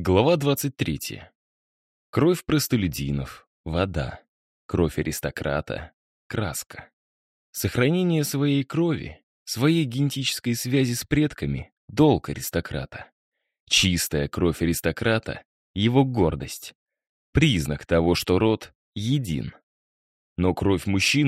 Глава 23. Кровь простолюдинов, вода, кровь аристократа, краска. Сохранение своей крови, своей генетической связи с предками — долг аристократа. Чистая кровь аристократа — его гордость. Признак того, что род един. Но кровь мужчины